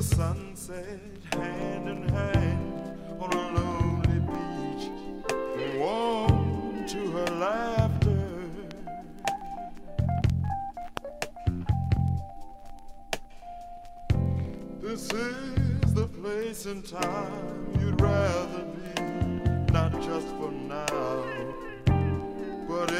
sunset, hand in hand on a lonely beach, warm to her laughter. This is the place and time you'd rather be, not just for now, but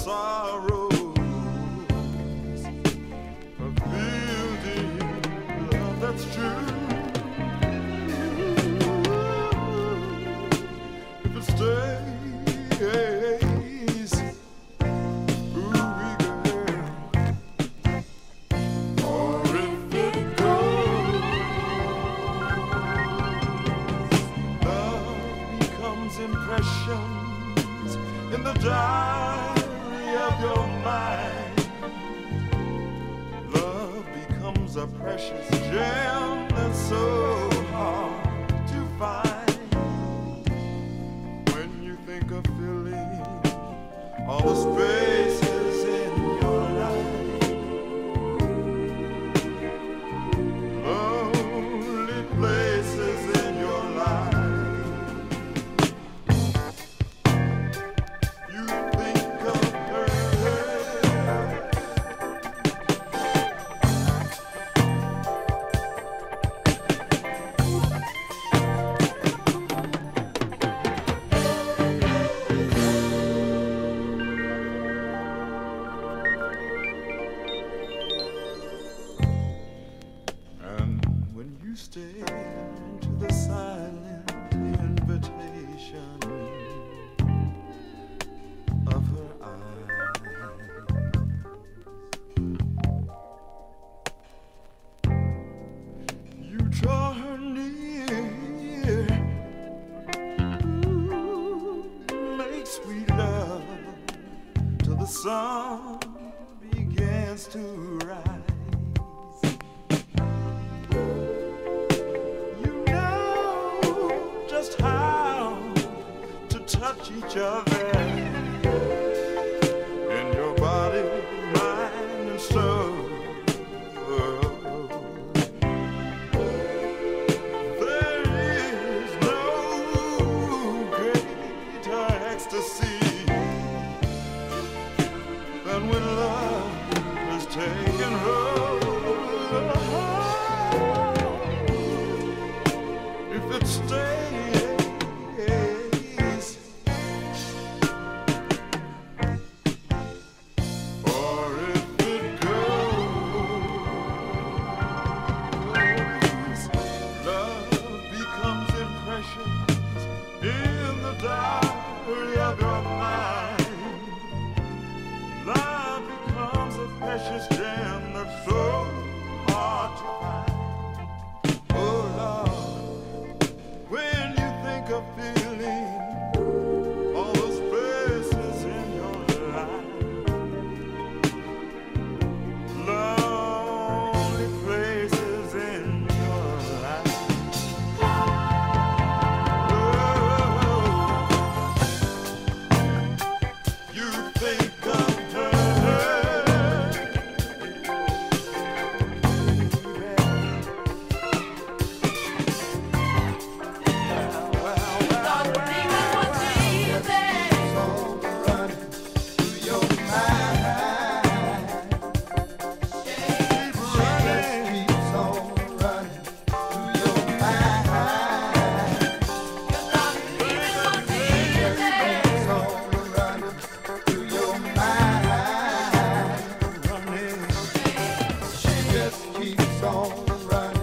sorrows building love that's true. If it stays, ooh, or if it goes, love becomes impressions in the diary of your mind. Love becomes a precious gem that's so sun begins to rise. You know just how to touch each other precious Keeps on running.